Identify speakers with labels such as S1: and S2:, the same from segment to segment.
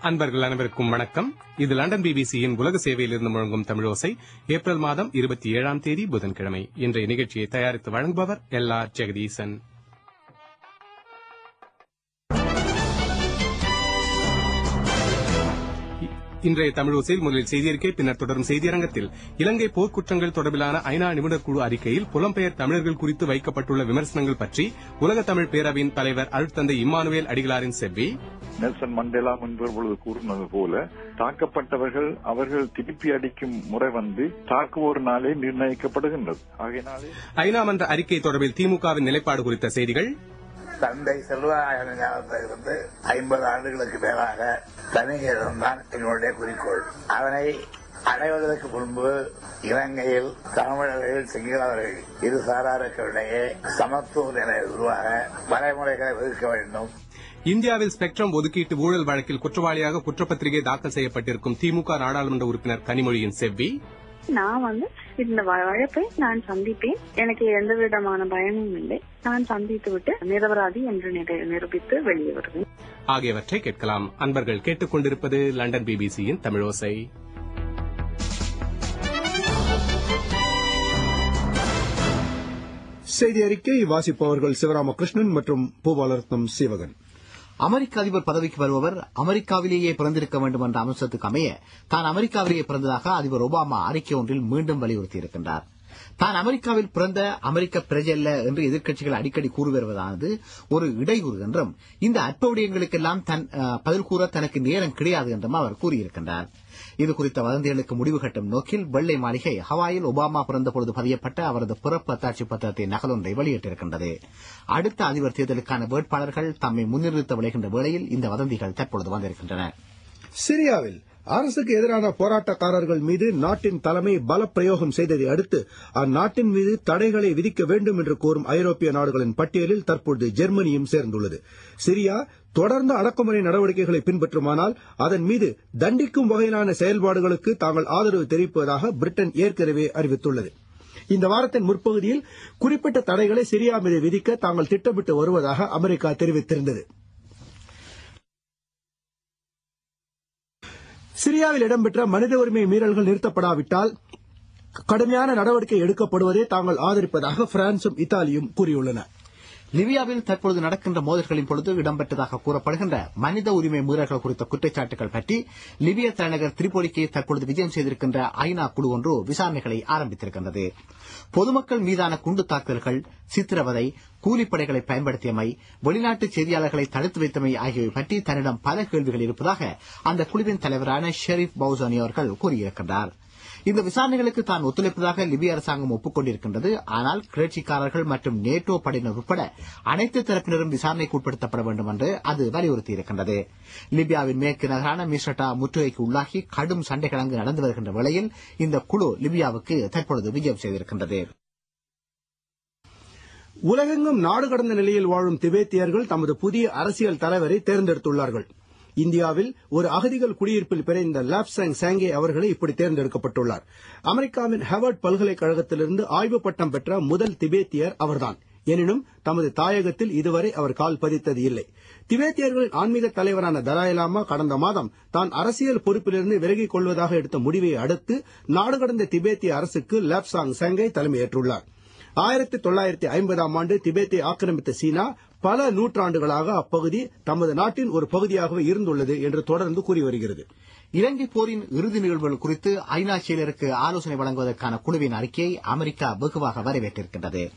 S1: அன்பர்கள் அனைவருக்கும் வணக்கம். இது லண்டன் பிபிசியின் உலக சேவையிலிருந்து முழங்கும் தமிழோசை ஏப்ரல் மாதம் இருபத்தி ஏழாம் தேதி புதன்கிழமை. இன்றைய நிகழ்ச்சியை தயாரித்து வழங்குபவர் எல் ஆர் ஜெகதீசன். இன்றைய தமிழோசையில் முதலில் செய்தியறிக்கை பின்னர் தொடரும் செய்தியரங்கத்தில் இலங்கை போர்க்குற்றங்கள் தொடர்பிலான ஐநா நிபுணர் குழு அறிக்கையில் புலம்பெயர் தமிழர்கள் குறித்து வைக்கப்பட்டுள்ள விமர்சனங்கள் பற்றி உலக தமிழ் பேரவையின் தலைவர் அருட்தந்தை இம்மானுவேல் அடிகளாரின் செவ்வி
S2: நெல்சன் மண்டேலா முன்பு பொழுது கூறினது போல தாக்கப்பட்டவர்கள் அவர்கள் திருப்பி அடிக்கும் முறை வந்து தாக்குவோர்னாலே நிர்ணயிக்கப்படுகின்றது. ஆகையினாலே
S1: ஐநா மன்ற அறிக்கை தொடர்பில் திமுகவின் நிலைப்பாடு குறித்த செய்திகள்.
S3: தந்தை செல்வராயன் ஞாபகத்திலிருந்து ஐம்பது ஆண்டுகளுக்கு மேலாக தனிகரம் தான் என்னுடைய குறிக்கோள். அதனை அடைவதற்கு முன்பு இலங்கையில் தமிழர்கள் சிங்களவர்கள் இரு சாராருக்கிடையே சமத்துவ நிலை உருவாக வரைமுறைகளை வகுக்க வேண்டும்.
S1: இந்தியாவில் ஸ்பெக்ட்ரம் ஒதுக்கீட்டு ஊழல் வழக்கில் குற்றவாளியாக குற்றப்பத்திரிகை தாக்கல் செய்யப்பட்டிருக்கும் திமுக நாடாளுமன்ற உறுப்பினர் கனிமொழியின் செவ்வி
S4: நான் வந்து இந்த வழக்கை நான் சந்திப்பேன். எனக்கு எந்த விதமான பயமும் இல்லை. நான் சந்தித்து விட்டு நிரபராதி என்று நிரு- நிரூபித்து வெளியே வருவேன்.
S1: ஆகியவற்றை கேட்கலாம். அன்பர்கள் கேட்டுக்கொண்டிருப்பது லண்டன் பிபிசியின் தமிழோசை
S5: செய்தி அறிக்கை வாசிப்பவர்கள் சிவராமகிருஷ்ணன் மற்றும் பூபாலரத்னம் சீவகன்.
S6: அமெரிக்க அதிபர் பதவிக்கு வருபவர் அமெரிக்காவிலேயே பிறந்திருக்க வேண்டும் என்ற அம்சத்துக்கு அமைய தான் அமெரிக்காவிலேயே பிறந்ததாக அதிபர் ஒபாமா அறிக்கை ஒன்றில் மீண்டும் வலியுறுத்தியிருக்கின்றார். தான் அமெரிக்காவில் பிறந்த அமெரிக்க பிரஜை என்று எதிர்க்கட்சிகள் அடிக்கடி கூறி வருவதானது ஒரு இடையூறு என்றும் இந்த அற்ப விடயங்களுக்கெல்லாம் தன் பதில் கூற தனக்கு நேரம் கிடையாது என்றும் அவர் கூறியிருக்கின்றார். இது குறித்த வதந்திகளுக்கு முடிவு கட்டும் நோக்கில் வெள்ளை மாளிகை ஹவாயில் ஒபாமா பிறந்தபொழுது பதியப்பட்ட அவரது பிறப்பு அத்தாட்சி பத்திரத்தின் நகலொன்றை வெளியிட்டிருக்கின்றது. அடுத்த அதிபர் தேர்தலுக்கான வேட்பாளர்கள் தம்மை முன்னிறுத்த விளைகின்ற வேளையில் இந்த வதந்திகள் தற்பொழுது வந்திருக்கின்றன.
S5: சிரியாவில் அரசுக்கு எதிரான போராட்டக்காரர்கள் மீது நாட்டின் தலைமை பல பிரயோகம் செய்ததை அடுத்து அந்நாட்டின் மீது தடைகளை விதிக்க வேண்டும் என்று கோரும் ஐரோப்பிய நாடுகளின் பட்டியலில் தற்பொழுது ஜெர்மனியும் சேர்ந்துள்ளது. சிரியா தொடர்ந்து அடக்குமுறை நடவடிக்கைகளை பின்பற்றுமானால் அதன் மீது தண்டிக்கும் வகையிலான செயல்பாடுகளுக்கு தாங்கள் ஆதரவு தெரிவிப்பதாக பிரிட்டன் ஏற்கனவே அறிவித்துள்ளது. இந்த வாரத்தின் முற்பகுதியில் குறிப்பிட்ட தடைகளை சிரியா மீது விதிக்க தாங்கள் திட்டமிட்டு வருவதாக அமெரிக்கா தெரிவித்திருந்தது. சிரியாவில் இடம்பெற்ற மனித உரிமை மீறல்கள் நிறுத்தப்படாவிட்டால் கடுமையான நடவடிக்கை எடுக்கப்படுவதை தாங்கள் ஆதரிப்பதாக பிரான்சும் இத்தாலியும் கூறியுள்ளன.
S6: லிபியாவில் தற்பொழுது நடக்கின்ற மோதல்களின் பொழுது இடம்பெற்றதாக கூறப்படுகின்ற மனித உரிமை மீறல்கள் குறித்த குற்றச்சாட்டுகள் பற்றி லிபிய தலைநகர் திரிபோலிக்கு தற்பொழுது விஜயம் செய்திருக்கின்ற ஐநா குழு ஒன்று விசாரணைகளை ஆரம்பித்திருக்கின்றது. பொதுமக்கள் மீதான குண்டு தாக்குதல்கள் சித்திரவதை கூலிப்படைகளை பயன்படுத்தியமை வெளிநாட்டு செய்தியாளர்களை தடுத்து வைத்தமை ஆகியவை பற்றி தன்னிடம் பல கேள்விகள் இருப்பதாக அந்த குழுவின் தலைவரான ஷெரீப் பவுசானி அவர்கள் கூறியிருக்கின்றாா் இந்த விசாரணைகளுக்கு தான் ஒத்துழைப்பதாக லிபிய அரசாங்கம் ஒப்புக்கொண்டிருக்கின்றது. ஆனால் கிளர்ச்சிக்காரர்கள் மற்றும் நேட்டோ படையினர் உட்பட அனைத்து தரப்பினரும் விசாரணைக்கு உட்படுத்தப்பட வேண்டும் என்று அது வலியுறுத்தியிருக்கின்றது. லிபியாவின் மேற்கு நகரான மிஸ்ரட்டா முற்றுகைக்கு உள்ளாகி கடும் சண்டைகள் அங்கு நடந்து வருகின்ற வேளையில் இந்த குழு லிபியாவுக்கு தற்பொழுது விஜயம் செய்திருக்கின்றது.
S5: உலகெங்கும் நாடு கடந்த நிலையில் வாழும் திபேத்தியர்கள் தமது புதிய அரசியல் தலைவரை தேர்ந்தெடுத்துள்ளார்கள். இந்தியாவில் ஒரு அகதிகள் குடியிருப்பில் பிறந்த லாப்சாங் சாங்கே அவர்களை இப்படி தேர்ந்தெடுக்கப்பட்டுள்ளார். அமெரிக்காவின் ஹெவர்ட் பல்கலைக்கழகத்திலிருந்து ஆய்வு பட்டம் பெற்ற முதல் திபேத்தியர் அவர்தான். எனினும் தமது தாயகத்தில் இதுவரை அவர் கால் பதித்தது இல்லை. திபேத்தியர்களின் ஆன்மீக தலைவரான தலாய்லாமா கடந்த மாதம் தான் அரசியல் பொறுப்பிலிருந்து விலகிக் கொள்வதாக எடுத்த முடிவை அடுத்து நாடு கடந்த திபேத்திய அரசுக்கு லாப்சாங் செங்கை தலைமையேற்றுள்ளார். ஆயிரத்தி தொள்ளாயிரத்தி ஐம்பதாம் ஆண்டு திபேத்தை ஆக்கிரமித்த சீனா பல நூற்றாண்டுகளாக அப்பகுதி தமது நாட்டின் ஒரு பகுதியாகவே இருந்துள்ளது என்று தொடர்ந்து கூறி வருகிறது.
S6: இலங்கை போரின் இறுதி நிகழ்வுகள் குறித்து ஐநா செயலருக்கு ஆலோசனை வழங்குவதற்கான குழுவின் அறிக்கையை அமெரிக்கா வெகுவாக வரவேற்றிருக்கின்றது.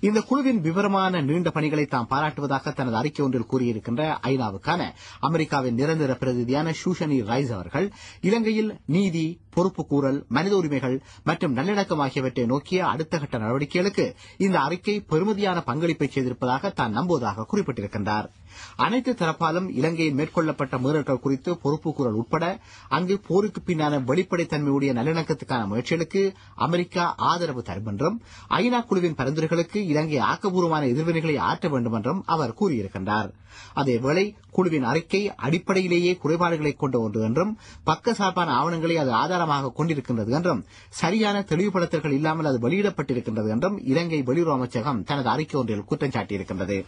S6: இந்த குழுவின் விவரமான நீண்ட பணிகளை தாம் பாராட்டுவதாக தனது அறிக்கை ஒன்றில் கூறியிருக்கின்ற ஐநாவுக்கான அமெரிக்காவின் நிரந்தர பிரதிநிதியான ஷூஷனி ரைஸ் அவர்கள் இலங்கையில் நீதி பொறுப்புக்கூறல் மனித உரிமைகள் மற்றும் நல்லிணக்கம் ஆகியவற்றை நோக்கிய அடுத்த கட்ட நடவடிக்கைகளுக்கு இந்த அறிக்கை பெருமதியான பங்களிப்பை செய்திருப்பதாக தான் நம்புவதாக குறிப்பிட்டிருக்கின்றார். அனைத்து தரப்பாலும் இலங்கையில் மேற்கொள்ளப்பட்ட மீறல்கள் குறித்து பொறுப்புக்கூறல் உட்பட அங்கு போருக்கு பின்னான வெளிப்படைத்தன்மையுடைய நல்லிணக்கத்துக்கான முயற்சிகளுக்கு அமெரிக்கா ஆதரவு தரும் என்றும் ஐநா குழுவின் பரிந்துரைகளுக்கு இலங்கை ஆக்கப்பூர்வமான எதிர்வினைகளை ஆற்ற வேண்டும் என்றும் அவர் கூறியிருக்கின்றார். அதேவேளை குழுவின் அறிக்கை அடிப்படையிலேயே குறைபாடுகளை கொண்ட ஒன்று என்றும் பக்கசார்பான ஆவணங்களை அது ஆதாரமாக கொண்டிருக்கின்றது என்றும் சரியான தெளிவுபடுத்தல்கள் இல்லாமல் அது வெளியிடப்பட்டிருக்கின்றது என்றும் இலங்கை வெளியுறவு அமைச்சகம் தனது அறிக்கை ஒன்றில் குற்றம் சாட்டியிருக்கின்றது.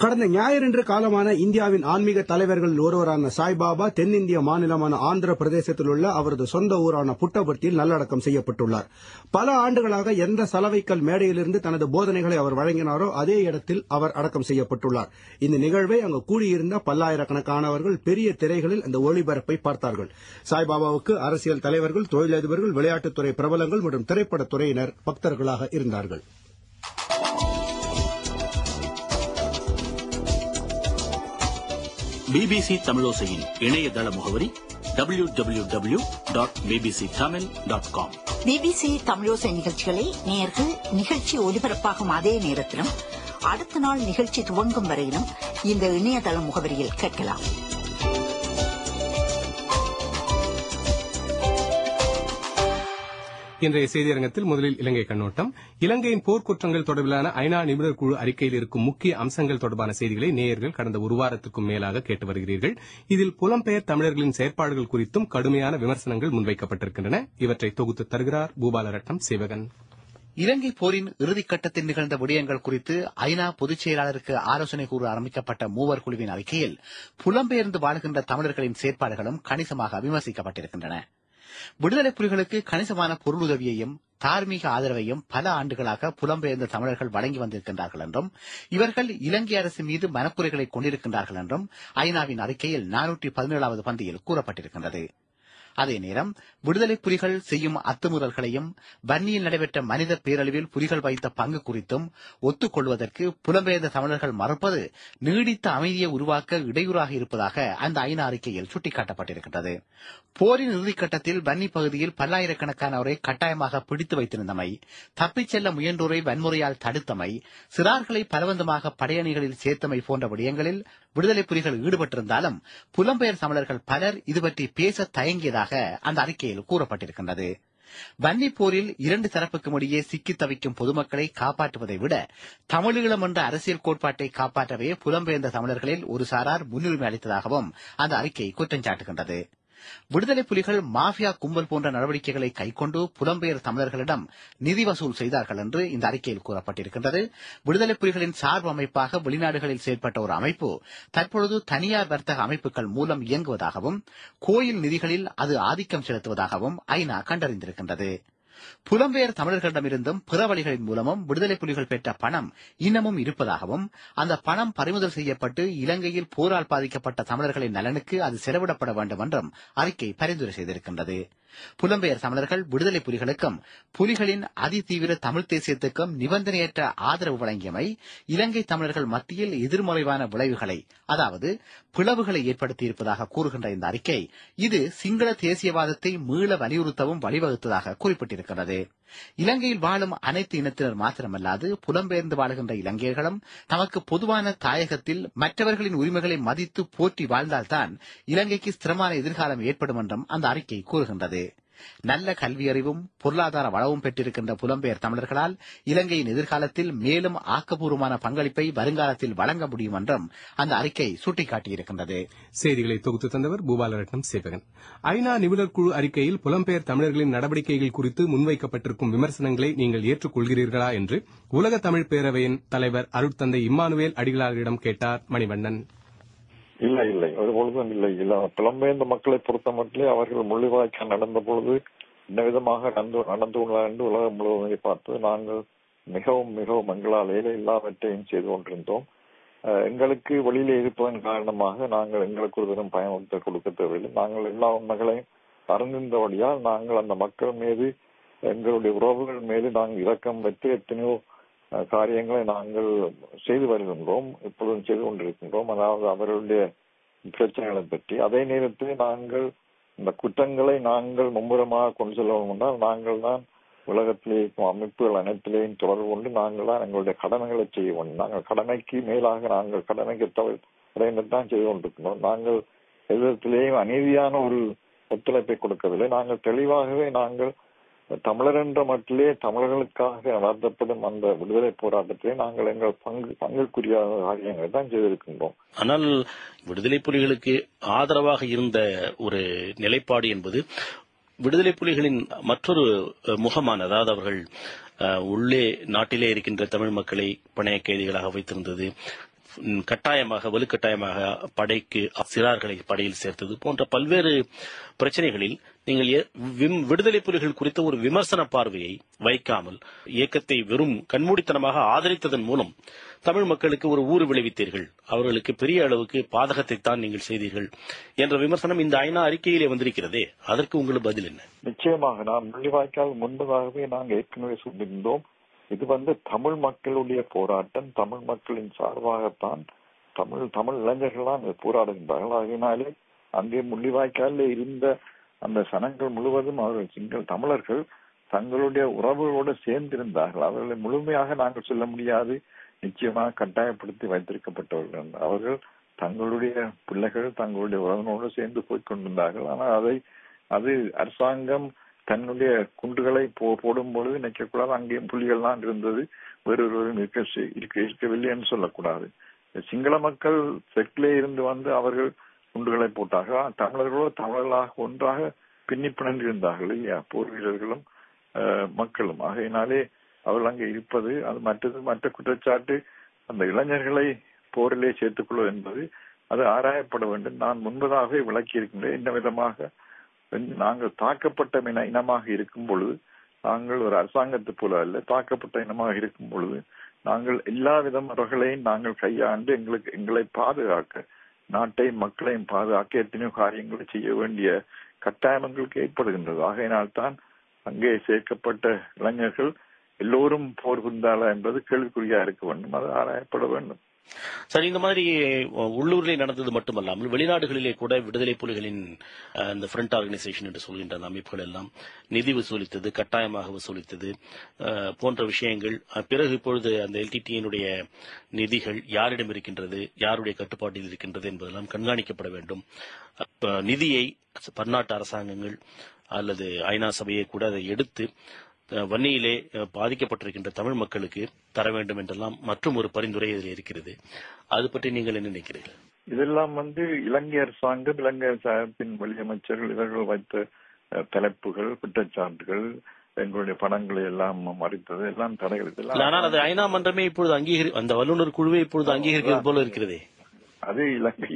S5: கடந்த ஞாயிறன்று காலமான இந்தியாவின் ஆன்மீக தலைவர்களில் ஒருவரான சாய்பாபா தென்னிந்திய மாநிலமான ஆந்திர பிரதேசத்தில் உள்ள அவரது சொந்த ஊரான புட்டபர்த்தியில் நல்லடக்கம் செய்யப்பட்டுள்ளார். பல ஆண்டுகளாக எந்த சலவைக்கல் மேடையிலிருந்து தனது போதனைகளை அவர் வழங்கினாரோ அதே இடத்தில் அவர் அடக்கம் செய்யப்பட்டுள்ளார். இந்த நிகழ்வை அங்கு கூடியிருந்த பல்லாயிரக்கணக்கானவர்கள் பெரிய திரைகளில் அந்த ஒளிபரப்பை பார்த்தார்கள். சாய்பாபாவுக்கு அரசியல் தலைவர்கள் தொழிலதிபர்கள் விளையாட்டுத்துறை பிரபலங்கள் மற்றும் திரைப்படத் துறையினர் பக்தர்களாக இருந்தார்கள்.
S7: பிபிசி தமிழோசையின் இணையதள முகவரி W W W dot BBC Tamil dot com
S8: BBC தமிழோசை நிகழ்ச்சிகளை நேர்கள் நிகழ்ச்சி ஒலிபரப்பாகும் அதே நேரத்திலும் அடுத்த நாள் நிகழ்ச்சி துவங்கும் வரையிலும் இந்த இணையதள முகவரியில் கேட்கலாம்.
S1: இன்றைய செய்தியரங்கத்தில் முதலில் இலங்கை கண்ணோட்டம். இலங்கையின் போர்க்குற்றங்கள் தொடர்பிலான ஐநா நிபுணர் குழு அறிக்கையில் இருக்கும் முக்கிய அம்சங்கள் தொடர்பான செய்திகளை நேயர்கள் கடந்த ஒரு வாரத்துக்கும் மேலாக கேட்டு வருகிறீர்கள். இதில் புலம்பெயர் தமிழர்களின் செயற்பாடுகள் குறித்தும் கடுமையான விமர்சனங்கள் முன்வைக்கப்பட்டிருக்கின்றன. இவற்றை தொகுத்து தருகிறார் பூபாலரட்னம் சிவகன்.
S6: இலங்கை போரின் இறுதிக்கட்டத்தில் நிகழ்ந்த விடயங்கள் குறித்து ஐநா பொதுச் செயலாளருக்கு ஆலோசனை கூற ஆரம்பிக்கப்பட்ட மூவர் குழுவின் அறிக்கையில் புலம்பெயர்ந்து வாழ்கின்ற தமிழர்களின் செயற்பாடுகளும் கணிசமாக விமர்சிக்கப்பட்டிருக்கின்றன. விடுதலை புலிகளுக்கு கணிசமான பொருளுதவியையும் தார்மீக ஆதரவையும் பல ஆண்டுகளாக புலம்பெயர்ந்த தமிழர்கள் வழங்கி வந்திருக்கின்றார்கள் என்றும் இவர்கள் இலங்கை அரசு மீது மனக்குறைகளை கொண்டிருக்கின்றார்கள் என்றும் ஐநாவின் அறிக்கையில் நானூற்றி பதினேழாவது பந்தியில் கூறப்பட்டிருக்கின்றது. அதே நேரம் விடுதலை புலிகள் செய்யும் அத்துமுறல்களையும் வன்னியில் நடைபெற்ற மனித பேரழிவில் புலிகள் வைத்த பங்கு குறித்தும் ஒத்துக்கொள்வதற்கு புலம்பெயர்ந்த தமிழர்கள் மறுப்பது நீடித்த அமைதியை உருவாக்க இடையூறாக இருப்பதாக அந்த ஐநா அறிக்கையில் சுட்டிக்காட்டப்பட்டிருக்கின்றது. போரின் இறுதிக்கட்டத்தில் வன்னி பகுதியில் பல்லாயிரக்கணக்கானோரை கட்டாயமாக பிடித்து வைத்திருந்தமை தப்பிச் செல்ல முயன்றோரை வன்முறையால் தடுத்தமை சிறார்களை பலவந்தமாக படையணிகளில் சேர்த்தமை போன்ற விடயங்களில் விடுதலை புலிகள் ஈடுபட்டிருந்தாலும் புலம்பெயர் தமிழர்கள் பலர் இதுபற்றி பேச தயங்கியதாக அந்த அறிக்கையில் கூறப்பட்டிருக்கின்றது. வன்னி போரில் இரண்டு தரப்புக்கும் இடையே சிக்கித் தவிக்கும் பொதுமக்களை காப்பாற்றுவதை விட தமிழீழம் என்ற அரசியல் கோட்பாட்டை காப்பாற்றவே புலம்பெயர்ந்த தமிழர்களில் ஒரு சாரார் முன்னுரிமை அளித்ததாகவும் அந்த அறிக்கை குற்றம் சாட்டுகின்றது விடுதலை புலிகள் மாஃபியா கும்பல் போன்ற நடவடிக்கைகளை கைக்கொண்டு புலம்பெயர் தமிழர்களிடம் நிதி வசூல் செய்தார்கள் என்று இந்த அறிக்கையில் கூறப்பட்டிருக்கின்றது. விடுதலை புலிகளின் சார்பு அமைப்பாக வெளிநாடுகளில் செயல்பட்ட ஒரு அமைப்பு தற்பொழுது தனியார் வர்த்தக அமைப்புகள் மூலம் இயங்குவதாகவும் கோயில் நிதிகளில் அது ஆதிக்கம் செலுத்துவதாகவும் ஐநா கண்டறிந்திருக்கின்றது. புலம்பெயர் தமிழர்களிடமிருந்தும் பிற வழிகளின் மூலமும் விடுதலை புலிகள் பெற்ற பணம் இன்னமும் இருப்பதாகவும் அந்த பணம் பறிமுதல் செய்யப்பட்டு இலங்கையில் போரால் பாதிக்கப்பட்ட தமிழர்களின் நலனுக்கு அது செலவிடப்பட வேண்டும் என்றும் அறிக்கை பரிந்துரை செய்திருக்கின்றது. புலம்பெயர் தமிழர்கள் விடுதலை புலிகளுக்கும் புலிகளின் அதிதீவிர தமிழ் தேசியத்துக்கும் நிபந்தனையற்ற ஆதரவு வழங்கியமை இலங்கை தமிழர்கள் மத்தியில் எதிர்மறைவான விளைவுகளை அதாவது பிளவுகளை ஏற்படுத்தியிருப்பதாக கூறுகின்ற இந்த அறிக்கை இது சிங்கள தேசியவாதத்தை மீள வலியுறுத்தவும் வழிவகுத்ததாக குறிப்பிட்டிருக்கிறது. இலங்கையில் வாழும் அனைத்து இனத்தினர் மாத்திரமல்லாது புலம்பெயர்ந்து வாழ்கின்ற இலங்கையர்களும் தமக்கு பொதுவான தாயகத்தில் மற்றவர்களின் உரிமைகளை மதித்து போற்றி வாழ்ந்தால்தான் இலங்கைக்கு ஸ்திரமான எதிர்காலம் ஏற்படும் என்றும் அந்த அறிக்கை கூறுகின்றது. நல்ல கல்வியறிவும் பொருளாதார வளவும் பெற்றிருக்கின்ற புலம்பெயர் தமிழர்களால் இலங்கையின் எதிர்காலத்தில் மேலும் ஆக்கப்பூர்வமான பங்களிப்பை வருங்காலத்தில் வழங்க முடியும் என்றும் அந்த அறிக்கை சுட்டிக்காட்டியிருக்கின்றது.
S1: செய்திகளை தொகுத்து தந்தவர் பூபாலரட்னம் சேவகன். ஐநா நிபுணர் குழு அறிக்கையில் புலம்பெயர் தமிழர்களின் நடவடிக்கைகள் குறித்து முன்வைக்கப்பட்டிருக்கும் விமர்சனங்களை நீங்கள் ஏற்றுக்கொள்கிறீர்களா என்று உலக தமிழ் பேரவையின் தலைவர் அருட்தந்தை இம்மானுவேல் அடிகளாரிடம் கேட்டார் மணிவண்ணன்.
S2: இல்லை இல்லை. ஒருபொழுதும் பொழுதும் இல்லை. புலம்பெயர்ந்த மக்களை பொறுத்த மட்டும் அவர்கள் முள்ளிவாய்க்கால் நடந்த பொழுது என்ன விதமாக நடந்து நடந்து கொள்ளலாம் என்று உலகம் முழுவதும் பார்த்து நாங்கள் மிகவும் மிகவும் எங்களால் ஏழை எல்லாவற்றையும் செய்து கொண்டிருந்தோம். எங்களுக்கு வெளியிலே இருப்பதன் காரணமாக நாங்கள் எங்களுக்கு ஒரு பயணத்தை கொடுக்க தேவையில்லை. நாங்கள் எல்லா உண்மைகளையும் அறிந்திருந்தபடியால் நாங்கள் அந்த மக்கள் மீது எங்களுடைய உறவுகள் மீது நாங்கள் இரக்கம் வைத்து எத்தனையோ காரியங்களை நாங்கள் செய்து வருகின்றோம் இப்பொழுதும் செய்து கொண்டிருக்கின்றோம். அதாவது அவர்களுடைய பிரச்சனைகளை பற்றி. அதே நேரத்தில் நாங்கள் இந்த குற்றங்களை நாங்கள் மும்முரமாக கொண்டு செல்ல என்றால் நாங்கள் தான் உலகத்திலே இருக்கும் அமைப்புகள் அனைத்திலேயும் தொடர்பு கொண்டு நாங்கள் தான் எங்களுடைய கடமைகளை செய்ய வேண்டும். நாங்கள் கடமைக்கு மேலாக நாங்கள் கடமைக்கு தவிர தான் செய்து கொண்டிருக்கிறோம் நாங்கள் எதிர்த்திலேயும் அநீதியான ஒரு ஒத்துழைப்பை கொடுக்கவில்லை. நாங்கள் தெளிவாகவே நாங்கள் தமிழர் என்ற மட்டிலே தமிழர்களுக்காக நடத்தப்படும் அந்த விடுதலை போராட்டத்திலே நாங்கள் எங்கள் பங்கு பங்குக்குரிய காரியங்களை தான் செய்திருக்கின்றோம்.
S7: ஆனால் விடுதலை புலிகளுக்கு ஆதரவாக இருந்த ஒரு நிலைப்பாடு என்பது விடுதலை புலிகளின் மற்றொரு முகமான அதாவது அவர்கள் உள்ளே நாட்டிலே இருக்கின்ற தமிழ் மக்களை பணைய கைதிகளாக வைத்திருந்தது. கட்டாயமாக வலுக்கட்டாயமாக படைக்கு சிறார்களை படையில் சேர்த்தது போன்ற பல்வேறு பிரச்சனைகளில் நீங்கள் விம்- விடுதலை புலிகள் குறித்த ஒரு விமர்சன பார்வையை வைக்காமல் இயக்கத்தை வெறும் கண்மூடித்தனமாக ஆதரித்ததன் மூலம் தமிழ் மக்களுக்கு ஒரு ஊறு விளைவித்தீர்கள். அவர்களுக்கு பெரிய அளவுக்கு பாதகத்தை தான் நீங்கள் செய்தீர்கள் என்ற விமர்சனம் இந்த ஐநா அறிக்கையிலே வந்திருக்கிறதே. அதற்கு உங்களுக்கு பதில் என்ன?
S2: நிச்சயமாக. நாம் முள்ளிவாய்க்கால் முன்பதாகவே நாங்கள் ஏற்கனவே சொல்லியிருந்தோம். இது வந்து தமிழ் மக்களுடைய போராட்டம். தமிழ் மக்களின் சார்பாகத்தான் தமிழ் தமிழ் இளைஞர்கள்லாம் போராடுகின்றார்கள். ஆகினாலே அங்கே முள்ளிவாய்க்காலில் இருந்த அந்த சனங்கள் முழுவதும் அவர்கள் சிங்கள் தமிழர்கள் தங்களுடைய உறவுகளோடு சேர்ந்திருந்தார்கள் அவர்களை முழுமையாக நாங்கள் சொல்ல முடியாது நிச்சயமாக கட்டாயப்படுத்தி வைத்திருக்கப்பட்டவர்கள் அவர்கள் தங்களுடைய பிள்ளைகள் தங்களுடைய உறவினோடு சேர்ந்து போய் கொண்டிருந்தார்கள் ஆனால் அதை அது அரசாங்கம் தன்னுடைய குண்டுகளை போ போடும் பொழுது நினைக்கக்கூடாது அங்கேயும் புலிகள்லாம் இருந்தது வேறொருவரும் இருக்க இருக்க இருக்கவில்லை என்று சொல்லக்கூடாது சிங்கள மக்கள் தெற்கிலே இருந்து வந்து அவர்கள் குண்டுகளை போட்டாக தமிழர்களோடு தமிழர்களாக ஒன்றாக பின்னி பிணைந்து இருந்தார்கள் இல்லையா? போர் வீரர்களும் அஹ், மக்களும். ஆகையினாலே அவர்கள் அங்கே இருப்பது அது மற்றது மற்ற குற்றச்சாட்டு அந்த இளைஞர்களை போரிலே சேர்த்துக் கொள்வது என்பது அது ஆராயப்பட வேண்டும். நான் முன்பதாகவே விளக்கி இருக்கின்றேன் இந்த விதமாக நாங்கள் தாக்கப்பட்ட இன இனமாக இருக்கும் பொழுது நாங்கள் ஒரு அரசாங்கத்தை போல அல்ல தாக்கப்பட்ட இனமாக இருக்கும் பொழுது நாங்கள் எல்லா விதமுறைகளையும் நாங்கள் கையாண்டு எங்களுக்கு எங்களை பாதுகாக்க நாட்டையும் மக்களையும் பாதுகாக்க எத்தனையோ காரியங்களை செய்ய வேண்டிய கட்டாயம் எங்களுக்கு ஏற்படுகின்றது. ஆகையினால்தான் அங்கே சேர்க்கப்பட்ட இளைஞர்கள் எல்லோரும் போர் புரிந்தாளா என்பது கேள்விக்குறியா இருக்க வேண்டும். அது ஆராயப்பட வேண்டும்.
S7: சரி இந்த மாதிரி உள்ளூரிலே நடந்தது மட்டுமல்லாமல் வெளிநாடுகளிலே கூட விடுதலை புலிகளின் இந்த ஃப்ரண்ட் ஆர்கனைசேஷன் என்று சொல்கின்ற அந்த அமைப்புகள் எல்லாம் நிதி வசூலித்தது கட்டாயமாக வசூலித்தது. போன்ற விஷயங்கள் பிறகு இப்பொழுது அந்த எல்டிடியினுடைய நிதிகள் யாரிடம் இருக்கின்றது யாருடைய கட்டுப்பாட்டில் இருக்கின்றது என்பதெல்லாம் கண்காணிக்கப்பட வேண்டும். நிதியை பன்னாட்டு அரசாங்கங்கள் அல்லது ஐநா சபையை கூட அதை எடுத்து வன்னியிலே பாதிக்கப்பட்டிருக்கின்ற தமிழ் மக்களுக்கு தர வேண்டும் என்றெல்லாம் மற்றும் ஒரு பரிந்துரை இதில் இருக்கிறது. அது பற்றி நீங்கள் என்ன நினைக்கிறீர்கள்?
S2: இதெல்லாம் வந்து இலங்கை அரசாங்கம் இலங்கை அரசாங்கத்தின் வெளியமைச்சர்கள் இவர்கள் வைத்த தலைப்புகள் குற்றச்சாட்டுகள் எங்களுடைய பணங்களை எல்லாம் மறித்தது எல்லாம் தடைகள்
S7: ஆனால் அது ஐநா மன்றமே இப்பொழுது அங்கீகரி அந்த வல்லுநர் குழுவை இப்பொழுது அங்கீகரிக்கிறது போல இருக்கிறதே.
S2: அது இலங்கை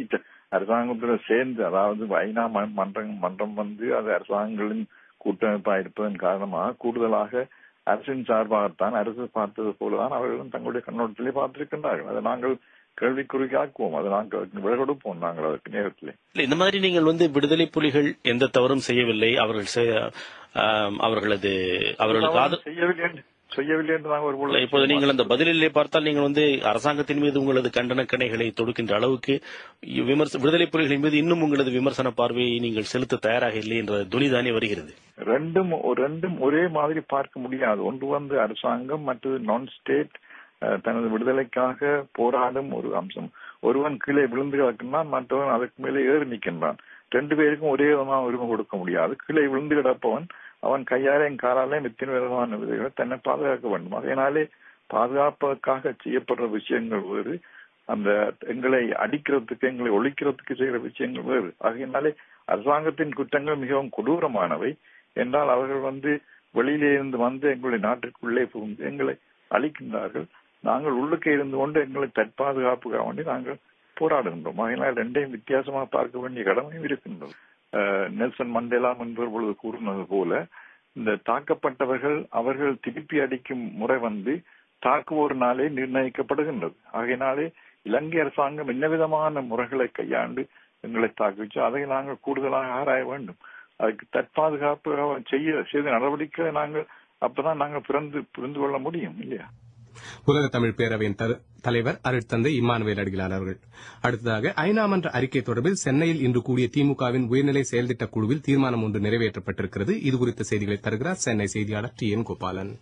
S2: அரசாங்கத்துல சேர்ந்து அதாவது ஐநா மன்றம் மன்றம் வந்து அது அரசாங்கங்களின் கூட்டமைப்பா இருப்பதன் காரணமாக கூடுதலாக அரசின் சார்பாகத்தான் அரசு பார்த்தது போலதான் அவர்களும் தங்களுடைய கண்ணோட்டத்திலே பார்த்திருக்கின்றார்கள். அதை நாங்கள் கேள்விக்குறியாக்குவோம் அதை நாங்கள் விலை கொடுப்போம். நாங்கள் அதற்கு நேரத்திலே.
S7: இல்ல இந்த மாதிரி நீங்கள் வந்து விடுதலை புலிகள் எந்த தவறும் செய்யவில்லை. அவர்கள் அவர்களது அவர்களுக்கு
S2: செய்யவில்லை செய்யவில்லை என்று நாங்கள் ஒரு
S7: இப்போது நீங்கள் அந்த பதிலிலே பார்த்தால் நீங்கள் வந்து அரசாங்கத்தின் மீது உங்களது கண்டன கணைகளை தொடுக்கின்ற அளவுக்கு விமர்ச விடுதலை புலிகளின் மீது இன்னும் உங்களது விமர்சன பார்வையை நீங்கள் செலுத்த தயாராக இல்லை என்ற துணிதானே வருகிறது.
S2: ரெண்டும் ரெண்டும் ஒரே மாதிரி பார்க்க முடியாது. ஒன்று வந்து அரசாங்கம் மற்றது நான் ஸ்டேட் தனது விடுதலைக்காக போராடும் ஒரு அம்சம். ஒருவன் கீழே விழுந்து கிடக்கின்றான் மற்றவன் அதற்கு மேலே ஏறி நிற்கின்றான். ரெண்டு பேருக்கும் ஒரே விதமான உரிமை கொடுக்க முடியாது. கீழே விழுந்து கிடப்பவன் அவன் கையாலையும் காலாலையும் எத்தனை விதமான விதைகளை தன்னை பாதுகாக்க வேண்டும். அதனாலே பாதுகாப்பதற்காக செய்யப்படுற விஷயங்கள் வேறு அந்த எங்களை அடிக்கிறதுக்கு எங்களை ஒழிக்கிறதுக்கு செய்கிற விஷயங்கள் வேறு. ஆகையினாலே அரசாங்கத்தின் குற்றங்கள் மிகவும் கொடூரமானவை. என்றால் அவர்கள் வந்து வெளியிலே இருந்து வந்து எங்களுடைய நாட்டிற்குள்ளே புகுந்து எங்களை அழிக்கின்றார்கள். நாங்கள் உள்ளுக்கே இருந்து கொண்டு எங்களை தற்பாதுகாப்புக்காக வேண்டி நாங்கள் போராடுகின்றோம். ஆகையினால் ரெண்டையும் வித்தியாசமாக பார்க்க வேண்டிய கடமையும் இருக்கின்றது. நெல்சன் மண்டேலா முன்பு பொழுது கூறினது போல இந்த தாக்கப்பட்டவர்கள் அவர்கள் திருப்பி அடிக்கும் முறை வந்து தாக்குவோர்னாலே நிர்ணயிக்கப்படுகின்றது. ஆகையினாலே இலங்கை அரசாங்கம் என்ன விதமான முறைகளை கையாண்டு எங்களை தாக்குச்சு அதை நாங்கள் கூடுதலாக ஆராய வேண்டும். அதுக்கு தற்பாதுகாப்பு செய்ய செய்த நடவடிக்கை நாங்கள் அப்பதான் நாங்கள் பிறந்து புரிந்து கொள்ள முடியும் இல்லையா?
S1: உலக தமிழ் பேரவையின் தலைவர் அருட்தந்தை இம்மானுவேல் அடிகளார் அவர்கள். அடுத்ததாக ஐநா மன்ற அறிக்கை தொடர்பில் சென்னையில் இன்று கூடிய திமுகவின் உயர்நிலை செயல்திட்ட குழுவில் தீர்மானம் ஒன்று நிறைவேற்றப்பட்டிருக்கிறது. இதுகுறித்த செய்திகளை தருகிறார் சென்னை செய்தியாளர் டி என் கோபாலன்.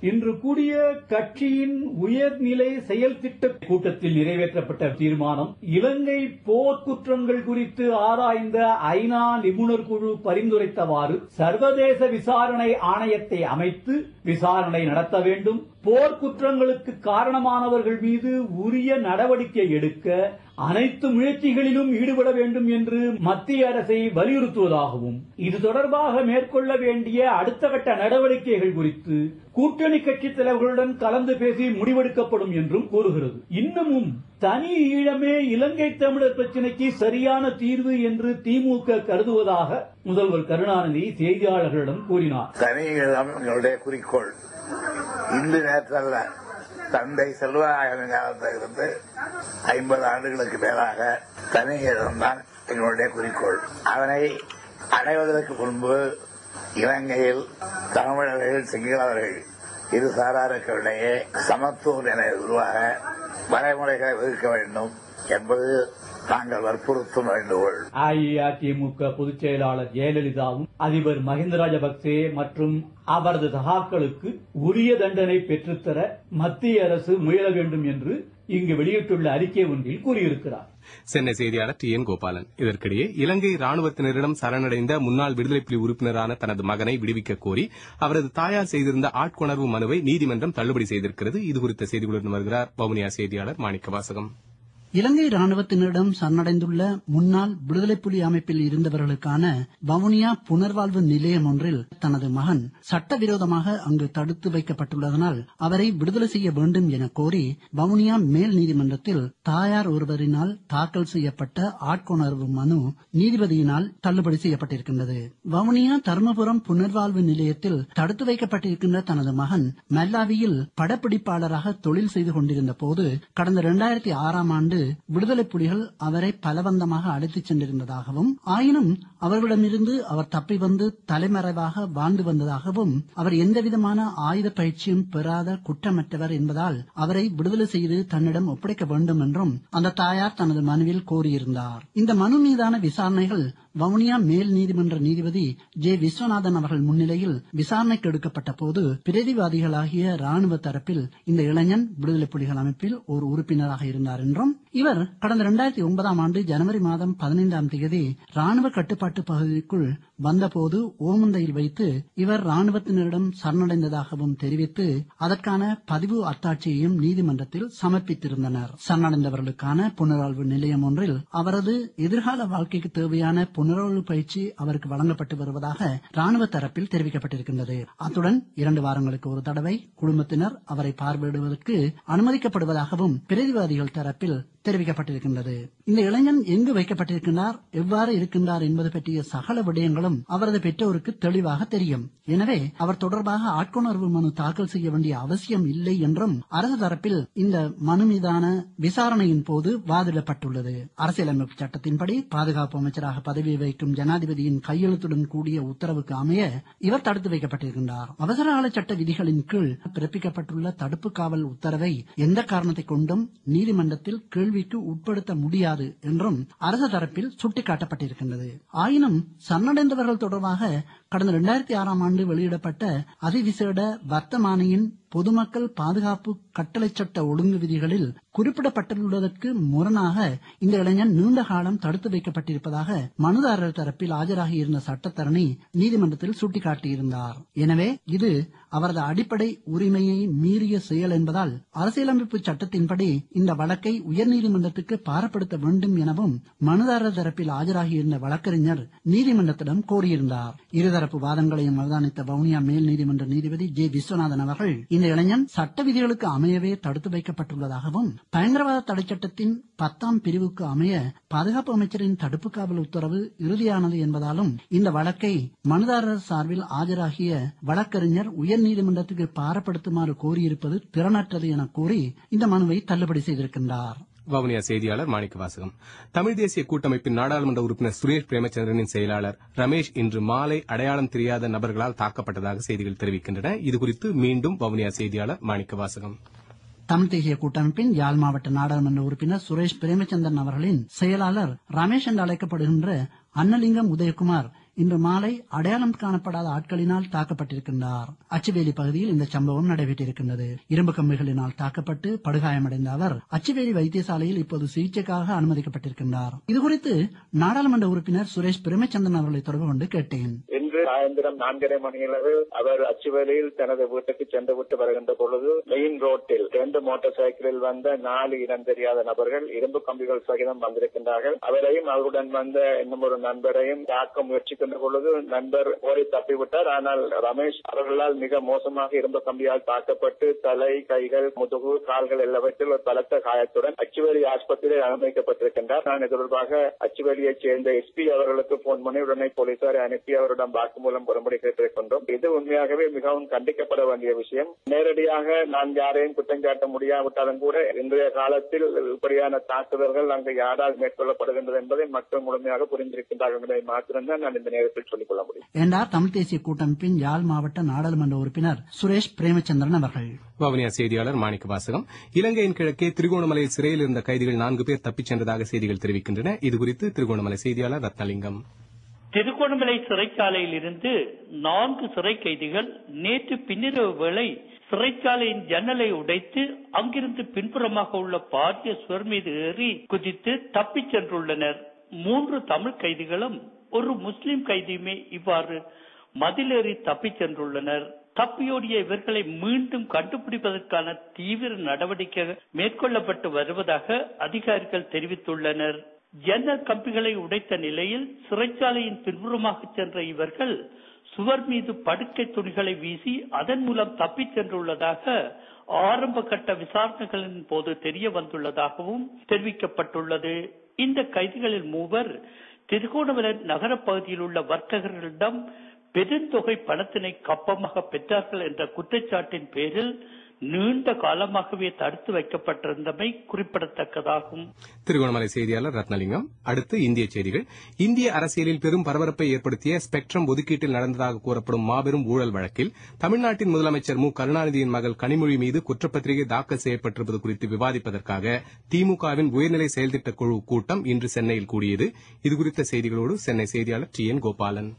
S9: இன்று கூடிய கட்சியின் உயர்நிலை செயல் திட்ட கூட்டத்தில் நிறைவேற்றப்பட்ட தீர்மானம் இலங்கை போர்க்குற்றங்கள் குறித்து ஆராய்ந்த ஐநா நிபுணர் குழு பரிந்துரைத்தவாறு சர்வதேச விசாரணை ஆணையத்தை அமைத்து விசாரணை நடத்த வேண்டும். போர்க்குற்றங்களுக்கு காரணமானவர்கள் மீது உரிய நடவடிக்கை எடுக்க அனைத்து முயற்சிகளிலும் ஈடுபட வேண்டும் என்று மத்திய அரசை வலியுறுத்துவதாகவும் இது தொடர்பாக மேற்கொள்ள வேண்டிய அடுத்த கட்ட நடவடிக்கைகள் குறித்து கூட்டணி கட்சித் தலைவர்களுடன் கலந்து பேசி முடிவெடுக்கப்படும் என்றும் கூறுகிறது. இன்னமும் தனி ஈழமே இலங்கை தமிழர் பிரச்சினைக்கு சரியான தீர்வு என்று திமுக கருதுவதாக முதல்வர் கருணாநிதி செய்தியாளர்களிடம் கூறினார்.
S3: தனி ஈழம் எங்களுடைய குறிக்கோள். இன்று நேற்றல்ல. தந்தை செல்வராயன் காலத்திலிருந்து ஐம்பது ஆண்டுகளுக்கு மேலாக தமிழகம்தான் என்னுடைய குறிக்கோள். அதனை அடைவதற்கு முன்பு இலங்கையில் தமிழர்கள் சிங்களவர்கள் இரு சாராருக்கிடையே சமத்துவ நிலை உருவாக வரைமுறைகளை வகுக்க வேண்டும் என்பது நாங்கள் வற்புறுத்தும் வேண்டுகோள்
S9: அஇஅதிமுக பொதுச் செயலாளர் ஜெயலலிதாவும் அதிபர் மஹிந்த ராஜபக்சே மற்றும் அவரது சகாக்களுக்கு உரிய தண்டனை பெற்றுத்தர மத்திய அரசு முயல வேண்டும் என்று இங்கு வெளியிட்டுள்ள அறிக்கை ஒன்றில் கூறியிருக்கிறார்.
S1: சென்னை செய்தியாளர் டி. என். கோபாலன். இதற்கிடையே இலங்கை ராணுவத்தினரிடம் சரணடைந்த முன்னாள் விடுதலை புலி உறுப்பினரான தனது மகனை விடுவிக்க கோரி அவரது தாயார் செய்திருந்த ஆட்கொணர்வு மனுவை நீதிமன்றம் தள்ளுபடி செய்திருக்கிறது. இதுகுறித்த செய்திகளுடன் வருகிறார் வவுனியா செய்தியாளர் மாணிக்க வாசகம்
S10: இலங்கை ராணுவத்தினரிடம் சரணடைந்துள்ள முன்னாள் விடுதலை புலி அமைப்பில் இருந்தவர்களுக்கான வவுனியா புனர்வாழ்வு நிலையம் ஒன்றில் தனது மகன் சட்டவிரோதமாக அங்கு தடுத்து வைக்கப்பட்டுள்ளதனால் அவரை விடுதலை செய்ய வேண்டும் என கோரி வவுனியா மேல் நீதிமன்றத்தில் தாயார் ஒருவரினால் தாக்கல் செய்யப்பட்ட ஆட்கொணர்வு மனு நீதிபதியினால் தள்ளுபடி செய்யப்பட்டிருக்கின்றது. வவுனியா தருமபுரம் புனர்வாழ்வு நிலையத்தில் தடுத்து வைக்கப்பட்டிருக்கின்ற தனது மகன் மல்லாவியில் படப்பிடிப்பாளராக தொழில் செய்து கொண்டிருந்த போது கடந்த இரண்டாயிரத்தி ஆறாம் ஆண்டு விடுதலை புலிகள் அவரை பலவந்தமாக அழைத்துச் சென்றிருந்ததாகவும் ஆயினும் அவர்களிடமிருந்து அவர் தப்பி வந்து தலைமறைவாக வாழ்ந்து வந்ததாகவும் அவர் எந்தவிதமான ஆயுத பயிற்சியும் பெறாத குற்றமற்றவர் என்பதால் அவரை விடுதலை செய்து தன்னிடம் ஒப்படைக்க வேண்டும் என்றும் அந்த தாயார் தனது மனுவில் கோரியிருந்தார். இந்த மனு மீதான விசாரணைகள் வவுனியா மேல் நீதிமன்ற நீதிபதி ஜே. விஸ்வநாதன் அவர்கள் முன்னிலையில் விசாரணைக்கு எடுக்கப்பட்ட போது பிரதிவாதிகளாகிய ராணுவ தரப்பில் இந்த இளைஞன் விடுதலை புலிகள் அமைப்பில் ஒரு உறுப்பினராக இருந்தார் என்றும் இவர் கடந்த இரண்டாயிரத்தி ஒன்பதாம் ஆண்டு ஜனவரி மாதம் பதினைந்தாம் தேதி ராணுவ கட்டுப்பாட்டு பகுதிக்குள் வந்தபோது ஓமந்தையில் வைத்து இவர் ராணுவத்தினரிடம் சரணடைந்ததாகவும் தெரிவித்து அதற்கான பதிவு அத்தாட்சியையும் நீதிமன்றத்தில் சமர்ப்பித்திருந்தனர். சரணடைந்தவர்களுக்கான புனரால்வு நிலையம் ஒன்றில் அவரது எதிர்கால வாழ்க்கைக்கு தேவையான புனர்வாழ்வு பயிற்சி அவருக்கு வழங்கப்பட்டு வருவதாக ராணுவ தரப்பில் தெரிவிக்கப்பட்டிருக்கின்றது. அத்துடன் இரண்டு வாரங்களுக்கு ஒரு தடவை குடும்பத்தினர் அவரை பார்வையிடுவதற்கு அனுமதிக்கப்படுவதாகவும் பிரதிவாதிகள் தரப்பில் தெரிவிக்கப்பட்டிருக்கின்றது. இந்த இளைஞன் எங்கு வைக்கப்பட்டிருக்கின்றார் எவ்வாறு இருக்கின்றார் என்பது பற்றிய சகல விடயங்களும் அவரது பெற்றோருக்கு தெளிவாக தெரியும். எனவே அவர் தொடர்பாக ஆட்கொணர்வு மனு தாக்கல் செய்ய வேண்டிய அவசியம் இல்லை என்றும் அரசு தரப்பில் இந்த மனு மீதான விசாரணையின் போது வாதிடப்பட்டுள்ளது. அரசியலமைப்பு சட்டத்தின்படி பாதுகாப்பு அமைச்சராக பதவி வகிக்கும் ஜனாதிபதியின் கையெழுத்துடன் கூடிய உத்தரவுக்கு அமைய இவர் தடுத்து வைக்கப்பட்டிருக்கின்றார். அவசர கால சட்ட விதிகளின் கீழ் பிறப்பிக்கப்பட்டுள்ள தடுப்பு காவல் உத்தரவை எந்த காரணத்தை கொண்டும் நீதிமன்றத்தில் கேள்வி கேள்விக்கு உட்படுத்த முடியாது என்றும் அரசு தரப்பில் சுட்டிக்காட்டப்பட்டிருக்கின்றது. ஆயினும் சரணடைந்தவர்கள் தொடர்பாக கடந்த இரண்டாயிரத்தி ஆறாம் ஆண்டு வெளியிடப்பட்ட அதிவிசேட வர்த்தமானியின் பொதுமக்கள் பாதுகாப்பு கட்டளை சட்ட ஒழுங்கு விதிகளில் குறிப்பிடப்பட்டுள்ளதற்கு முரணாக இந்த இளைஞன் நீண்ட காலம் தடுத்து வைக்கப்பட்டிருப்பதாக மனுதாரர் தரப்பில் ஆஜராகி இருந்த சட்டத்தரணி நீதிமன்றத்தில் சுட்டிக்காட்டியிருந்தார். எனவே இது அவரது அடிப்படை உரிமையை மீறிய செயல் என்பதால் அரசியலமைப்பு சட்டத்தின்படி இந்த வழக்கை உயர்நீதிமன்றத்துக்கு பாரப்படுத்த வேண்டும் எனவும் மனுதாரர் தரப்பில் ஆஜராகியிருந்த வழக்கறிஞர் நீதிமன்றத்திடம் கோரியிருந்தார். இருதரப்பு வாதங்களையும் அவதானித்த வவுனியா மேல் நீதிமன்ற நீதிபதி ஜே. விஸ்வநாதன் அவர்கள் இந்த இளைஞன் சட்ட விதிகளுக்கு அமையவே தடுத்து வைக்கப்பட்டுள்ளதாகவும் பயங்கரவாத தடை சட்டத்தின் பத்தாம் பிரிவுக்கு அமைய பாதுகாப்பு அமைச்சரின் தடுப்பு காவல் உத்தரவு இறுதியானது என்பதாலும் இந்த வழக்கை மனுதாரர் சார்பில் ஆஜராகிய வழக்கறிஞர் உயர்நீதிமன்றத்துக்கு பாரப்படுத்துமாறு கோரியிருப்பது திறனற்றது என கூறி இந்த மனுவை தள்ளுபடி செய்திருக்கின்றார்.
S1: வவுனியா செய்தியாளர் மாணிக்க வாசகம். தமிழ் தேசிய கூட்டமைப்பின் நாடாளுமன்ற உறுப்பினர் சுரேஷ் பிரேமச்சந்திரனின் செயலாளர் ரமேஷ் இன்று மாலை அடையாளம் தெரியாத நபர்களால் தாக்கப்பட்டதாக செய்திகள் தெரிவிக்கின்றன. இதுகுறித்து மீண்டும் வவுனியா செய்தியாளர் மாணிக்க வாசகம்.
S10: தமிழ் தேசிய கூட்டமைப்பின் யாழ் மாவட்ட நாடாளுமன்ற உறுப்பினர் சுரேஷ் பிரேமச்சந்திரன் அவர்களின் செயலாளர் ரமேஷ் என்று அழைக்கப்படுகின்ற அன்னலிங்கம் உதயகுமார் இன்று மாலை அடையாளம் காணப்படாத ஆட்களினால் தாக்கப்பட்டிருக்கின்றார். அச்சுவேலி பகுதியில் இந்த சம்பவம் நடைபெற்றிருக்கின்றது. இரும்பு கம்பிகளினால் தாக்கப்பட்டு படுகாயமடைந்த அவர் அச்சுவேலி வைத்தியசாலையில் இப்போது சிகிச்சைக்காக அனுமதிக்கப்பட்டிருக்கின்றார். இதுகுறித்து நாடாளுமன்ற உறுப்பினர் சுரேஷ் பிரேமச்சந்திரன் அவர்களை தொடர்பு கொண்டு கேட்டேன்.
S11: சாயந்திரம் நான்கரை மணியளவு அவர் அச்சுவேலியில் தனது வீட்டுக்கு சென்று விட்டு வருகின்ற பொழுது மெயின் ரோட்டில் இரண்டு மோட்டார் சைக்கிளில் வந்த நாலு இனம் தெரியாத நபர்கள் இரும்பு கம்பிகள் சகிதம் வந்திருக்கின்றார்கள். அவரையும் அவருடன் வந்த இன்னும் ஒரு நண்பரையும் தாக்க முயற்சிக்கின்ற பொழுது நண்பர் ஓடி தப்பிவிட்டார். ஆனால் ரமேஷ் அவர்களால் மிக மோசமாக இரும்பு கம்பியால் தாக்கப்பட்டு தலை கைகள் முதுகு கால்கள் எல்லாவற்றில் ஒரு பலத்த காயத்துடன் அச்சுவேலி ஆஸ்பத்திரியில் அனுமதிக்கப்பட்டிருக்கின்றார். நான் இது தொடர்பாக அச்சுவேலியைச் சேர்ந்த எஸ்பி அவர்களுக்கு போன் பண்ணி உடனே போலீசாரை அனுப்பி அவரிடம் வாக்குமூலம் பெறும்படி கேட்டிருக்கின்றோம் இது உண்மையாகவே மிகவும் கண்டிக்கப்பட வேண்டிய விஷயம். நேரடியாக நான் யாரையும் குற்றம் சாட்ட முடியாவிட்டாலும் கூட இன்றைய காலத்தில் இப்படியான தாக்குதல்கள் அங்கு யாரால் மேற்கொள்ளப்படுகின்றது என்பதை மக்கள் முழுமையாக புரிந்திருக்கின்றார்கள் என்பதை மாத்திரம்தான் நான் இந்த நேரத்தில் சொல்லிக் கொள்ள முடியும்.
S10: என்றார் தமிழ் தேசிய கூட்டமைப்பின் யாழ் மாவட்ட நாடாளுமன்ற உறுப்பினர் சுரேஷ் பிரேமச்சந்திரன் அவர்கள்.
S1: வவுனியா செய்தியாளர் மாணிக்க வாசகம். இலங்கையின் கிழக்கே திருகோணமலையில் சிறையில் இருந்த கைதிகள் நான்கு பேர் தப்பிச் சென்றதாக செய்திகள் தெரிவிக்கின்றன. இதுகுறித்து திருகோணமலை செய்தியாளர் ரத்னலிங்கம்.
S12: திருகோணமலை சிறைச்சாலையில் இருந்து நான்கு சிறை கைதிகள் நேற்று பின்னிரவு வேளை சிறைச்சாலையின் ஜன்னலை உடைத்து அங்கிருந்து பின்புறமாக உள்ள பாரிய சுவர் மீது ஏறி குதித்து தப்பிச் சென்றுள்ளனர். மூன்று தமிழ் கைதிகளும் ஒரு முஸ்லிம் கைதியுமே இவ்வாறு மதிலேறி தப்பிச் சென்றுள்ளனர். தப்பியோடிய இவர்களை மீண்டும் கண்டுபிடிப்பதற்கான தீவிர நடவடிக்கை மேற்கொள்ளப்பட்டு வருவதாக அதிகாரிகள் தெரிவித்துள்ளனர். ஜன்னல் கம்பிகளை உடைத்த நிலையில் சிறைச்சாலையின் பின்புறமாக சென்ற இவர்கள் சுவர் மீது படுக்கை துணிகளை வீசி அதன் மூலம் தப்பிச் சென்றுள்ளதாக ஆரம்ப கட்ட விசாரணைகளின் போது தெரிய வந்துள்ளதாகவும் தெரிவிக்கப்பட்டுள்ளது. இந்த கைதிகளில் மூவர் திருகோணமலை நகர பகுதியில் உள்ள வர்த்தகர்களிடம் பெருந்தொகை பணத்தினை கப்பமாக பெற்றார்கள் என்ற குற்றச்சாட்டின் பேரில் நீண்ட காலமாகவே தடுத்து வைக்கப்பட்டிருந்தமை குறிப்பிடத்தக்கதாகும்.
S1: திருகோணமலை செய்தியாளர் ரத்னலிங்கம். அடுத்து இந்திய செய்திகள். இந்திய அரசியலில் பெரும் பரபரப்பை ஏற்படுத்திய ஸ்பெக்ட்ரம் ஒதுக்கீட்டில் நடந்ததாக கூறப்படும் மாபெரும் ஊழல் வழக்கில் தமிழ்நாட்டின் முதலமைச்சர் மு. கருணாநிதியின் மகள் கனிமொழி மீது குற்றப்பத்திரிகை தாக்கல் செய்யப்பட்டிருப்பது குறித்து விவாதிப்பதற்காக திமுகவின் உயர்நிலை செயல்திட்ட குழு கூட்டம் இன்று சென்னையில் கூடியது. இதுகுறித்த செய்திகளோடு சென்னை செய்தியாளர் டி. என். கோபாலன்.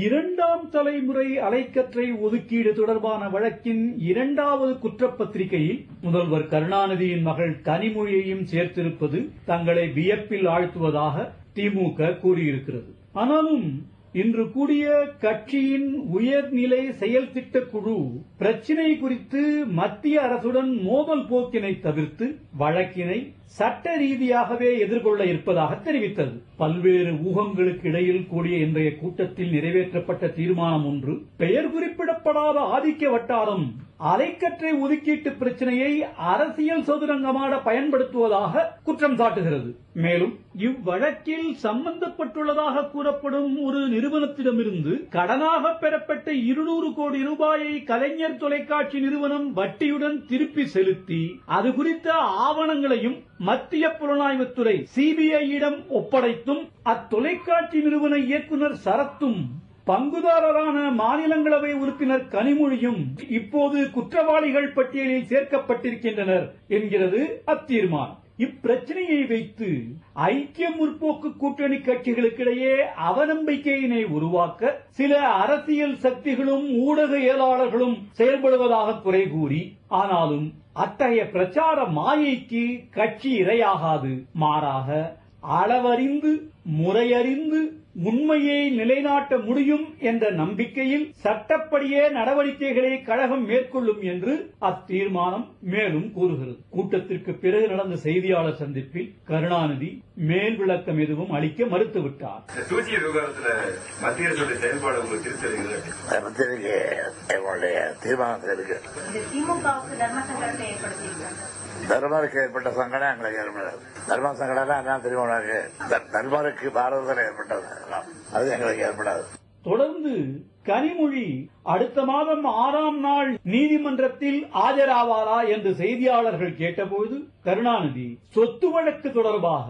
S9: இரண்டாம் தலைமுறை அலைக்கற்றை ஒதுக்கீடு தொடர்பான வழக்கின் இரண்டாவது குற்றப்பத்திரிகையில் முதல்வர் கருணாநிதியின் மகள் கனிமொழியையும் சேர்த்திருப்பது தங்களை வியப்பில் ஆழ்த்துவதாக திமுக கூறியிருக்கிறது. ஆனாலும் இன்று கூடிய கட்சியின் உயர்நிலை செயல் குழு பிரச்சினை குறித்து மத்திய அரசுடன் மோதல் போக்கினை தவிர்த்து வழக்கினை சட்ட ரீதியாகவே எதிர்கொள்ள இருப்பதாக தெரிவித்தது. பல்வேறு ஊகங்களுக்கு இடையில் கூடிய இன்றைய கூட்டத்தில் நிறைவேற்றப்பட்ட தீர்மானம் ஒன்று பெயர் குறிப்பிடப்படாத ஆதிக்க வட்டாரம் அலைக்கற்றை ஒதுக்கீட்டு பிரச்சனையை அரசியல் சதுரங்கமாக பயன்படுத்துவதாக குற்றம் சாட்டுகிறது. மேலும் இவ்வழக்கில் சம்பந்தப்பட்டுள்ளதாக கூறப்படும் ஒரு நிறுவனத்திடமிருந்து கடனாக பெறப்பட்ட இருநூறு கோடி ரூபாயை கலைஞர் தொலைக்காட்சி நிறுவனம் வட்டியுடன் திருப்பி செலுத்தி அது குறித்த ஆவணங்களையும் மத்திய புலனாய்வுத்துறை சிபிஐயிடம் ஒப்படைத்தும் அத்தொலைக்காட்சி நிறுவன இயக்குனர் சரத்தும் பங்குதாரரான மாநிலங்களவை உறுப்பினர் கனிமொழியும் இப்போது குற்றவாளிகள் பட்டியலில் சேர்க்கப்பட்டிருக்கின்றனர் என்கிறது அத்தீர்மானம். இப்பிரச்சனையை வைத்து ஐக்கிய முற்போக்கு கூட்டணி கட்சிகளுக்கிடையே அவநம்பிக்கையினை உருவாக்க சில அரசியல் சக்திகளும் ஊடகவியலாளர்களும் செயல்படுவதாக குறை கூறி ஆனாலும் அத்தகைய பிரச்சார மாயைக்கு கட்சி இரையாகாது. மாறாக அளவறிந்து முறையறிந்து உண்மையை நிலைநாட்ட முடியும் என்ற நம்பிக்கையில் சட்டப்படியே நடவடிக்கைகளை கழகம் மேற்கொள்ளும் என்று அத்தீர்மானம் மேலும் கூறுகிறது. கூட்டத்திற்கு பிறகு நடந்த செய்தியாளர் சந்திப்பில் கருணாநிதி மேல் விளக்கம் எதுவும் அளிக்க மறுத்துவிட்டார்.
S13: விவகாரத்துல மத்திய அரசுடைய செயல்பாடு உங்களுக்கு
S3: தீர்மானத்தில் இருக்கு. தர்மருக்கு ஏற்பட்ட சங்கடம் எங்களுக்கு ஏற்படாது தர்ம சங்கடம் என்ன தெரியும் உனக்கு? தர்மருக்கு பாரதத்தில் ஏற்பட்டது அது எங்களுக்கு ஏற்படாது.
S9: தொடர்ந்து கனிமொழி அடுத்த மாதம் ஆறாம் நாள் நீதிமன்றத்தில் ஆஜராவாரா என்று செய்தியாளர்கள் கேட்டபோது கருணாநிதி சொத்து வழக்கு தொடர்பாக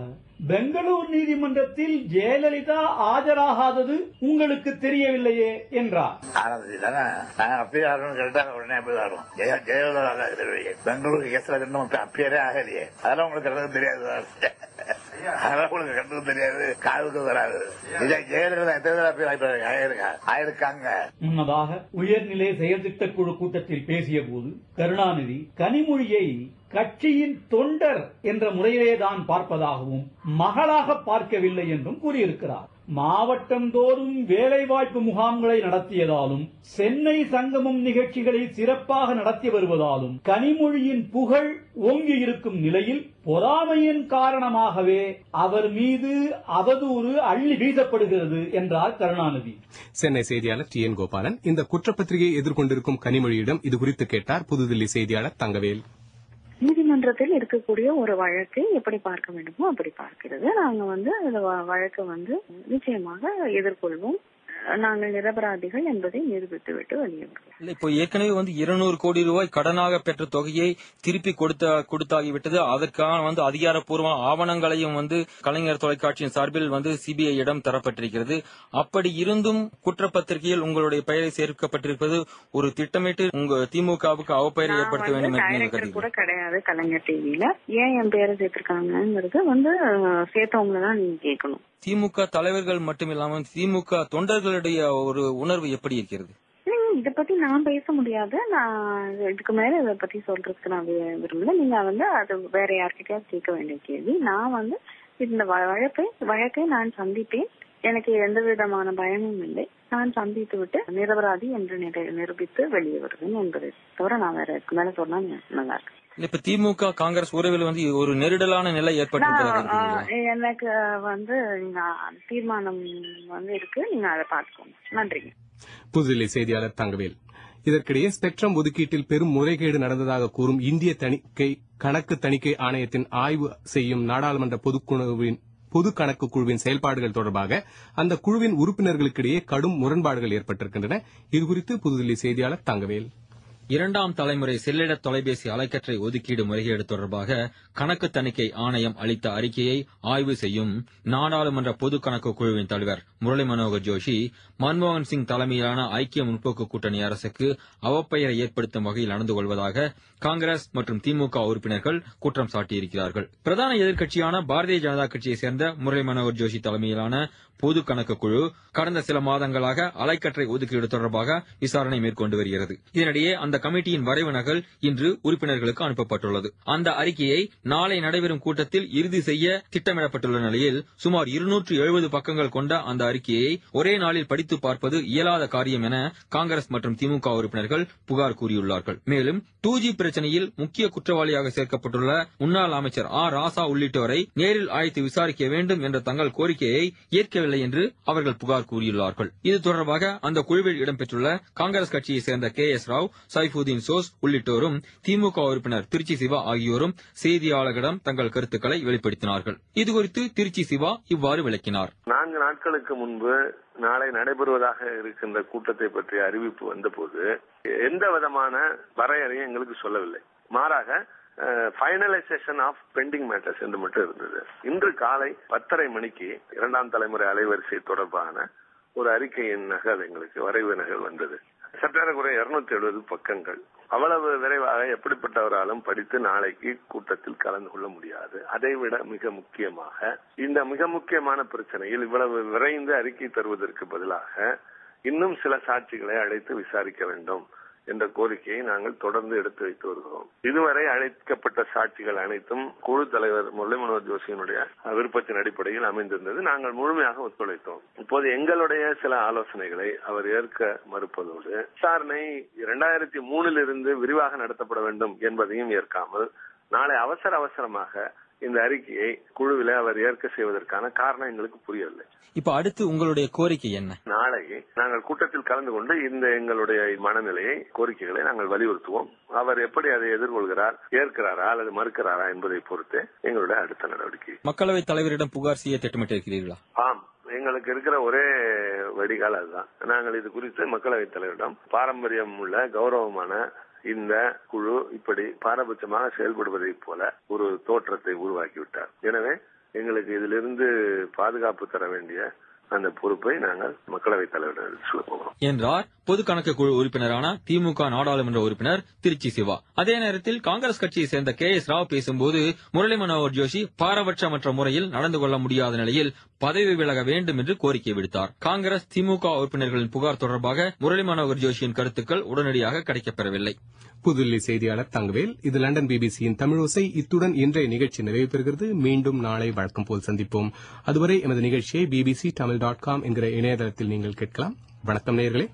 S9: பெங்களூர் நீதிமன்றத்தில் ஜெயலலிதா ஆஜராகாதது உங்களுக்கு தெரியவில்லையே என்றார்.
S3: ஆனந்தி தானே நாங்க அப்பீர் ஆகணும்னு கேட்டாங்க உடனே அப்பீர் ஆகணும் ஜெய ஜெயலலிதா பெங்களூரு கேஸ்ல இன்னும் அப்பீரே ஆகலையே. அதெல்லாம் உங்களுக்கு எனக்கு தெரியாது அதெல்லாம் உங்களுக்கு கண்ணுக்கு தெரியாது காதுக்கு வராது. இதை ஜெயலலிதா எத்தனை தடவை பேர் ஆயிட்டு- ஆயிருக்கா- ஆயிருக்காங்க.
S9: முன்னதாக உயர்நிலை செயல்திட்ட குழு கூட்டத்தில் பேசிய போது கருணாநிதி கனிமொழியை கட்சியின் தொண்டர் என்ற முறையிலே தான் பார்ப்பதாகவும் மகளாக பார்க்கவில்லை என்றும் கூறியிருக்கிறார். மாவட்டந்தோறும் வேலைவாய்ப்பு முகாம்களை நடத்தியதாலும் சென்னை சங்கமம் நிகழ்ச்சிகளை சிறப்பாக நடத்தி வருவதாலும் கனிமொழியின் புகழ் ஓங்கி இருக்கும் நிலையில் பொறாமையின் காரணமாகவே அவர் மீது அவதூறு அள்ளி வீசப்படுகிறது என்றார் கருணாநிதி.
S1: சென்னை செய்தியாளர் டி என் கோபாலன். இந்த குற்றப்பத்திரிகையை எதிர்கொண்டிருக்கும் கனிமொழியிடம் இது குறித்து கேட்டார் புதுதில்லி செய்தியாளர் தங்கவேல்.
S4: நீதிமன்றத்தில் இருக்கக்கூடிய ஒரு வழக்கை எப்படி பார்க்க வேண்டுமோ அப்படி பார்க்கிறது. நாங்க வந்து அந்த வ- வழக்கை வந்து நிச்சயமாக எதிர்கொள்வோம். நாங்கள் நிரபராதிகள் என்பதை நிரூபித்து விட்டு வெளியே வருவோம்
S14: இல்ல இப்போ ஏற்கனவே வந்து இருநூறு கோடி ரூபாய் கடனாக பெற்ற தொகையை திருப்பி கொடுத்த கொடுத்தாகிவிட்டது. அதற்கான வந்து அதிகாரப்பூர்வ ஆவணங்களையும் வந்து கலைஞர் தொலைக்காட்சியின் சார்பில் வந்து சிபிஐ இடம் தரப்பட்டிருக்கிறது. அப்படி இருந்தும் குற்றப்பத்திரிகையில் உங்களுடைய பெயரை சேர்க்கப்பட்டிருப்பது ஒரு திட்டமிட்டு உங்க திமுகவுக்கு அவப்பெயரை ஏற்படுத்த வேண்டும்
S4: கூட கிடையாது கலைஞர் டிவில ஏன் என் பேரை சேர்த்திருக்காங்கிறது வந்து சேர்த்தவங்கள தான் நீங்க கேட்கணும்.
S14: திமுக தலைவர்கள் மட்டுமில்லாமல் திமுக உங்களுடைய ஒரு உணர்வு எப்படி இருக்கிறது?
S4: இத பத்தி நான் பேச முடியாது. நான் இதுக்கு மேல இத பத்தி சொல்றதுக்கு நான் விரும்பல. நீங்க வந்து அது வேற யார்கிட்டயாவது கேட்க வேண்டிய கேள்வி. நான் வந்து இந்த வழக்கை வழக்கை நான் சந்திப்பேன். எனக்கு எந்த விதமான பயமும் இல்லை. நான் சந்தித்து விட்டு நிரபராதி என்று நிரூபித்து வெளியே வருவேன் என்பதை தவிர நான் வேற இதுக்கு மேல சொன்னா நல்லா இருக்கு
S14: இப்ப திமுக காங்கிரஸ் உறவில் வந்து ஒரு நெருடலான நிலை?
S4: ஆஹ், எனக்கு வந்து தீர்மானம் வந்து இருக்கு. நீங்க அதை பாத்துக்கோங்க நன்றிங்க.
S1: புதுதில்லி செய்தியாளர் தங்கவேல். இதற்கிடையே ஸ்பெக்ட்ரம் ஒதுக்கீட்டில் பெரும் முறைகேடு நடந்ததாக கூறும் இந்திய தணிக்கை கணக்கு தணிக்கை ஆணையத்தின் ஆய்வு செய்யும் நாடாளுமன்ற பொதுக்குழுவின் பொது கணக்கு குழுவின் செயல்பாடுகள் தொடர்பாக அந்த குழுவின் உறுப்பினர்களுக்கிடையே கடும் முரண்பாடுகள் ஏற்பட்டிருக்கின்றன. இதுகுறித்து புதுதில்லி செய்தியாளர் தங்கவேல்.
S14: இரண்டாம் தலைமுறை செல்லிட தொலைபேசி அலைக்கற்றை ஒதுக்கீடு முறைகேடு தொடர்பாக கணக்கு தணிக்கை ஆணையம் அளித்த அறிக்கையை ஆய்வு செய்யும் நாடாளுமன்ற பொது கணக்கு குழுவின் தலைவர் முரளி மனோகர் ஜோஷி மன்மோகன் சிங் தலைமையிலான ஐக்கிய முற்போக்கு கூட்டணி அரசுக்கு அவப்பெயரை ஏற்படுத்தும் வகையில் நடந்து கொள்வதாக காங்கிரஸ் மற்றும் திமுக உறுப்பினர்கள் குற்றம் சாட்டியிருக்கிறார்கள். பிரதான எதிர்க்கட்சியான பாரதிய ஜனதா கட்சியைச் சேர்ந்த முரளி மனோகர் ஜோஷி தலைமையிலான பொது கணக்கு குழு கடந்த சில மாதங்களாக அலைக்கற்றை ஒதுக்கீடு தொடர்பாக விசாரணை மேற்கொண்டு வருகிறது. இதனிடையே அந்த கமிட்டியின் வரைவு நகல் இன்று உறுப்பினர்களுக்கு அனுப்பப்பட்டுள்ளது. அந்த அறிக்கையை நாளை நடைபெறும் கூட்டத்தில் இறுதி செய்ய திட்டமிடப்பட்டுள்ள நிலையில் சுமார் இருநூற்று எழுபது பக்கங்கள் கொண்ட அந்த அறிக்கையை ஒரே நாளில் படித்து பார்ப்பது இயலாத காரியம் என காங்கிரஸ் மற்றும் திமுக உறுப்பினர்கள் புகார் கூறியுள்ளார்கள். மேலும் டூ ஜி பிரச்சனையில் முக்கிய குற்றவாளியாக சேர்க்கப்பட்டுள்ள முன்னாள் அமைச்சர் ஆ ராசா உள்ளிட்டோரை நேரில் அழைத்து விசாரிக்க வேண்டும் என்ற தங்கள் கோரிக்கையை ஏற்கவில்லை என்று அவர்கள் புகார் கூறியுள்ளார்கள். இது தொடர்பாக அந்த குழுவில் இடம்பெற்றுள்ள காங்கிரஸ் கட்சியைச் சேர்ந்த கே எஸ் ராவ் சைஃபுதீன் சோஸ் உள்ளிட்டோரும் திமுக உறுப்பினர் திருச்சி சிவா ஆகியோரும் செய்தியாளர்களிடம் தங்கள் கருத்துக்களை வெளிப்படுத்தினார்கள். இதுகுறித்து திருச்சி சிவா இவ்வாறு விளக்கினார்.
S15: நான்கு நாட்களுக்கு முன்பு நாளை நடைபெறுவதாக இருக்கின்ற கூட்டத்தை பற்றிய அறிவிப்பு வந்தபோது எந்த விதமான வரையறையும் எங்களுக்கு சொல்லவில்லை. மாறாக ஃபைனலைசேஷன் ஆஃப் பெண்டிங் மேட்டர்ஸ் என்று மட்டும் இருந்தது. இன்று காலை பத்தரை மணிக்கு இரண்டாம் தலைமுறை அலைவரிசை தொடர்பான ஒரு அறிக்கையின் நகல் எங்களுக்கு வரைவு நகல் வந்தது. சற்றேறக்குறைய இருநூத்தி எழுபது பக்கங்கள். அவ்வளவு விரைவாக எப்படிப்பட்டவராலும் படித்து நாளைக்கு கூட்டத்தில் கலந்து கொள்ள முடியாது. அதைவிட மிக முக்கியமாக இந்த மிக முக்கியமான பிரச்சனையில் இவ்வளவு விரைந்து அறிக்கை தருவதற்கு பதிலாக இன்னும் சில சாட்சிகளை அழைத்து விசாரிக்க வேண்டும். என்ற கோரிக்கையை நாங்கள் தொடர்ந்து எடுத்து வைத்து வருகிறோம். இதுவரை அழைக்கப்பட்ட சாட்சிகள் அனைத்தும் குழு தலைவர் முரளி மனோகர் ஜோஷியினுடைய விருப்பத்தின் அடிப்படையில் அமைந்திருந்தது. நாங்கள் முழுமையாக ஒத்துழைத்தோம். இப்போது எங்களுடைய சில ஆலோசனைகளை அவர் ஏற்க மறுப்பதோடு விசாரணை இரண்டாயிரத்தி மூணில் இருந்து விரிவாக நடத்தப்பட வேண்டும் என்பதையும் ஏற்காமல் நாளை அவசர அவசரமாக இந்த அறிக்கையை குழுவில அவர் ஏற்க செய்வதற்கான காரணம் எங்களுக்கு புரியவில்லை.
S14: இப்ப அடுத்து உங்களுடைய கோரிக்கை என்ன?
S15: நாளை நாங்கள் கூட்டத்தில் கலந்து கொண்டு இந்த எங்களுடைய மனநிலையை கோரிக்கைகளை நாங்கள் வலியுறுத்துவோம். அவர் எப்படி அதை எதிர்கொள்கிறார் ஏற்கிறாரா அல்லது மறுக்கிறாரா என்பதை பொறுத்து எங்களுடைய அடுத்த நடவடிக்கை.
S14: மக்களவைத் தலைவரிடம் புகார் செய்ய திட்டமிட்டிருக்கிறீர்களா?
S15: ஆம் எங்களுக்கு இருக்கிற ஒரே வடிகால் அதுதான். நாங்கள் இது குறித்து மக்களவைத் தலைவரிடம் பாரம்பரியம் உள்ள கௌரவமான இந்த குழு இப்படி பாரபட்சமாக செயல்படுவதைப் போல ஒரு தோற்றத்தை உருவாக்கிவிட்டார். எனவே எங்களுக்கு இதிலிருந்து பாதுகாப்பு தர வேண்டிய அந்த பொறுப்பை நாங்கள் மக்களவைத் தலைவரிடம் சொல்லப் போகிறோம்.
S14: என்றார் பொது கணக்கு குழு உறுப்பினரான திமுக நாடாளுமன்ற உறுப்பினர் திருச்சி சிவா. அதே நேரத்தில் காங்கிரஸ் கட்சியை சேர்ந்த கே எஸ் ராவ் பேசும்போது முரளி மனோகர் ஜோஷி பாரபட்சமற்ற முறையில் நடந்து கொள்ள முடியாத நிலையில் பதவி விலக வேண்டும் என்று கோரிக்கை விடுத்தார். காங்கிரஸ் திமுக உறுப்பினர்களின் புகார் தொடர்பாக முரளி மனோகர் ஜோஷியின் கருத்துக்கள் உடனடியாக கிடைக்கப்பெறவில்லை.
S1: புதுதில்லி செய்தியாளர் தங்கவேல் இது லண்டன் பிபிசியின் தமிழோசை இத்துடன் இன்றைய நிகழ்ச்சி நிறைவு பெறுகிறது. மீண்டும் நாளை வழக்கம் போல் சந்திப்போம். அதுவரை எமது நிகழ்ச்சியை பிபிசி தமிழ் டாட் காம் என்கிற இணையதளத்தில் நீங்கள் கேட்கலாம். வணக்கம் நேர்களே